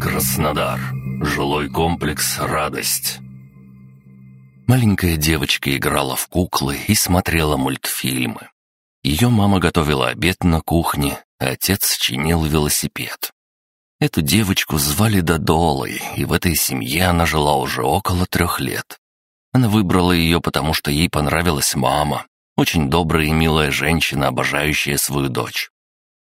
Краснодар. Жилой комплекс «Радость». Маленькая девочка играла в куклы и смотрела мультфильмы. Ее мама готовила обед на кухне, а отец чинил велосипед. Эту девочку звали Додолой, и в этой семье она жила уже около трех лет. Она выбрала ее, потому что ей понравилась мама, очень добрая и милая женщина, обожающая свою дочь.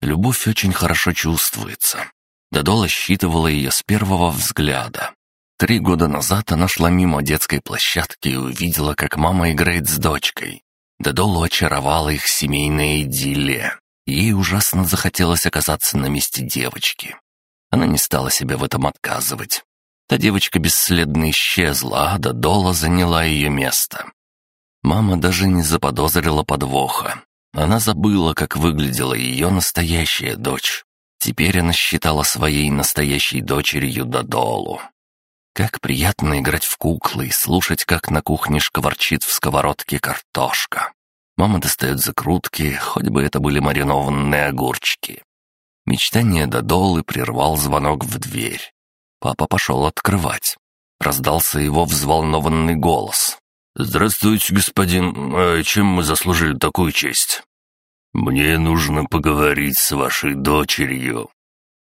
Любовь очень хорошо чувствуется. Додола считывала ее с первого взгляда. Три года назад она шла мимо детской площадки и увидела, как мама играет с дочкой. Додолу очаровала их семейная идиллия. Ей ужасно захотелось оказаться на месте девочки. Она не стала себе в этом отказывать. Та девочка бесследно исчезла, а Додола заняла ее место. Мама даже не заподозрила подвоха. Она забыла, как выглядела ее настоящая дочь. Теперь она считала своей настоящей дочерью Додолу. Как приятно играть в куклы и слушать, как на кухне шкварчит в сковородке картошка. Мама достает закрутки, хоть бы это были маринованные огурчики. Мечтание Додолы прервал звонок в дверь. Папа пошел открывать. Раздался его взволнованный голос. «Здравствуйте, господин. А чем мы заслужили такую честь?» «Мне нужно поговорить с вашей дочерью».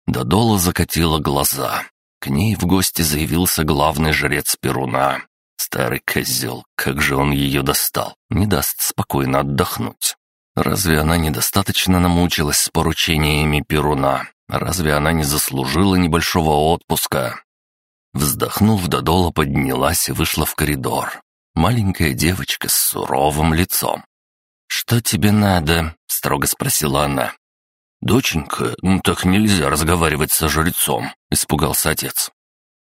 Додола закатила глаза. К ней в гости заявился главный жрец Перуна. Старый козел, как же он ее достал, не даст спокойно отдохнуть. Разве она недостаточно намучилась с поручениями Перуна? Разве она не заслужила небольшого отпуска? Вздохнув, Додола поднялась и вышла в коридор. Маленькая девочка с суровым лицом. «Что тебе надо?» — строго спросила она. «Доченька, ну так нельзя разговаривать со жрецом», — испугался отец.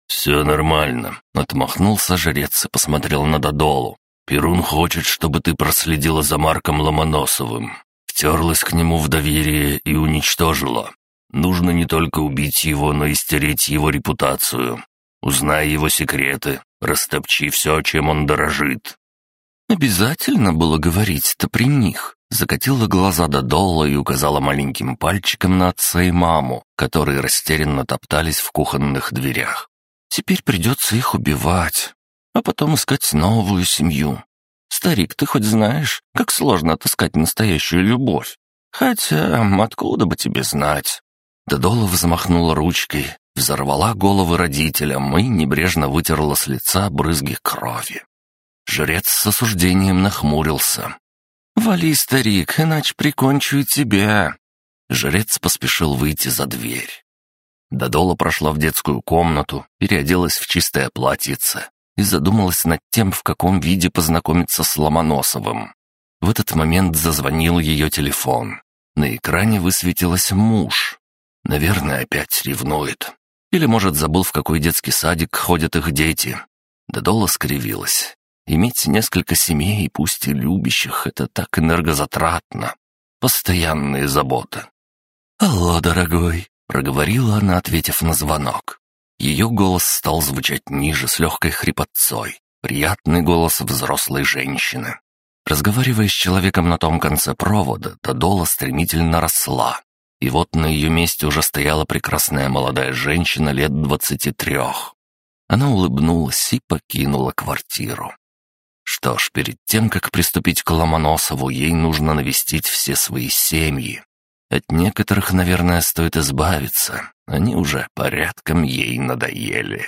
«Все нормально», — отмахнулся жрец и посмотрел на Додолу. «Перун хочет, чтобы ты проследила за Марком Ломоносовым, втерлась к нему в доверие и уничтожила. Нужно не только убить его, но и стереть его репутацию. Узнай его секреты, растопчи все, чем он дорожит». «Обязательно было говорить-то при них», — закатила глаза до дола и указала маленьким пальчиком на отца и маму, которые растерянно топтались в кухонных дверях. «Теперь придется их убивать, а потом искать новую семью. Старик, ты хоть знаешь, как сложно отыскать настоящую любовь? Хотя, откуда бы тебе знать?» Додола взмахнула ручкой, взорвала головы родителям и небрежно вытерла с лица брызги крови. Жрец с осуждением нахмурился. «Вали, старик, иначе прикончу и тебя!» Жрец поспешил выйти за дверь. Додола прошла в детскую комнату, переоделась в чистое платьице и задумалась над тем, в каком виде познакомиться с Ломоносовым. В этот момент зазвонил ее телефон. На экране высветилась муж. Наверное, опять ревнует. Или, может, забыл, в какой детский садик ходят их дети. Додола скривилась. Иметь несколько семей, пусть и любящих, это так энергозатратно. Постоянные заботы. «Алло, дорогой», — проговорила она, ответив на звонок. Ее голос стал звучать ниже, с легкой хрипотцой. Приятный голос взрослой женщины. Разговаривая с человеком на том конце провода, Додола стремительно росла. И вот на ее месте уже стояла прекрасная молодая женщина лет двадцати трех. Она улыбнулась и покинула квартиру. Что ж, перед тем, как приступить к Ломоносову, ей нужно навестить все свои семьи. От некоторых, наверное, стоит избавиться. Они уже порядком ей надоели.